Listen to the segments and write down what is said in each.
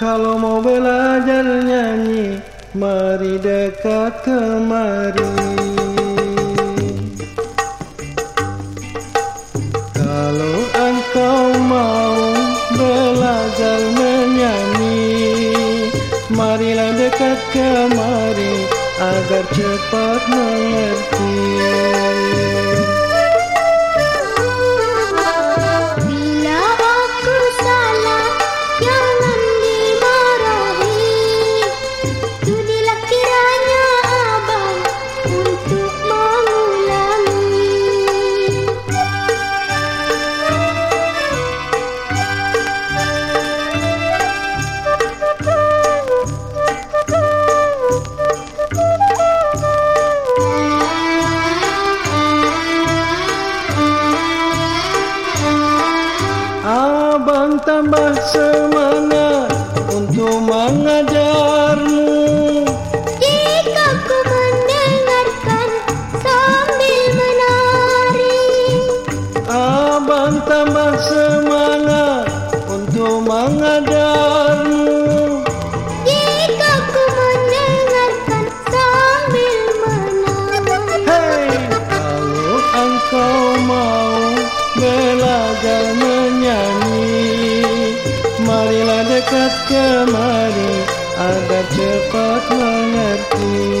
Kalau mau belajar nyanyi Mari dekat kemari. Kalau engkau mau belajar menyanyi Marilah dekat kemari Agar cepat mengerti. Tambah semangat untuk mengajarmu. Jika ku mendengarkan sambil menari. Abang tambah semangat untuk mengajarmu. Jika ku mendengarkan sambil menari. Hei, kalau engkau mau belajar menyanyi Marilah dekat kemari agar cepat mengerti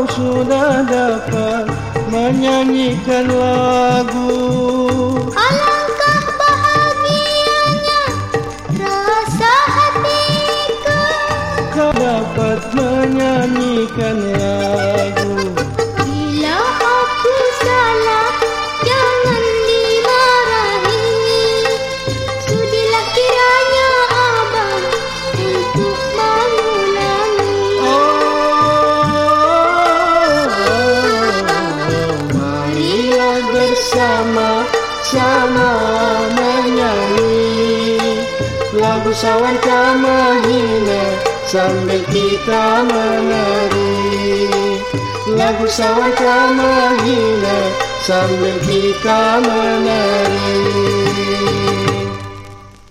kau sudah dapat menyanyikan lagu. Alangkah bahagianya rasa hatiku. Kau dapat menyanyikan lagu sama menyanyi lagu sawan kamahina sambil kita menari. Lagu sawan kamahina sambil kita menari